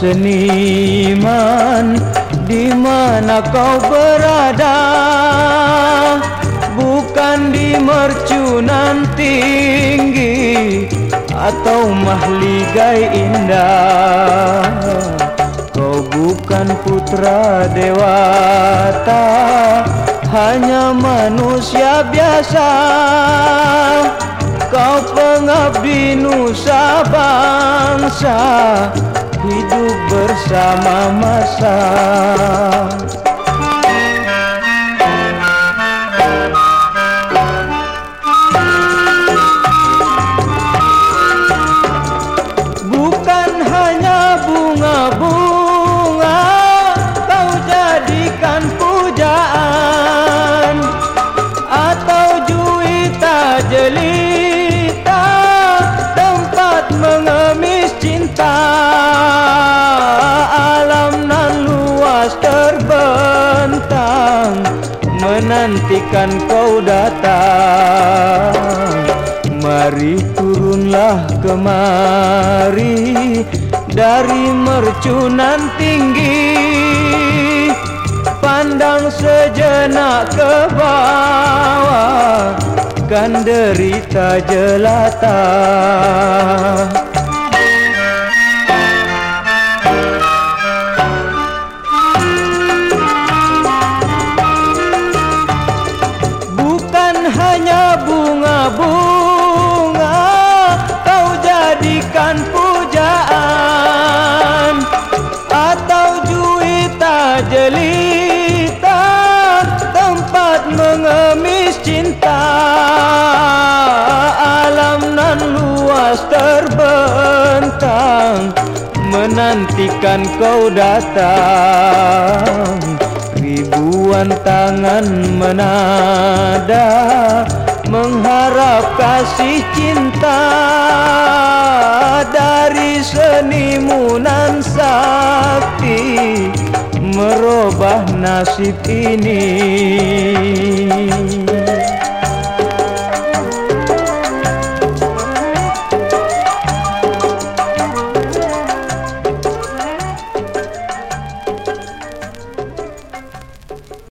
seniman di mana kau berada? Bukan di mercunan tinggi atau mahligai indah. Kau bukan putra dewata hanya manusia biasa kau pengabdi nusa bangsa hidup bersama masa menantikan kau datang. Mari turunlah kemari dari mercunan tinggi. Pandang sejenak ke bawah kan derita jelata menantikan kau datang. Ribuan tangan menada mengharap kasih cinta. Dari senimunan sakti merubah nasib ini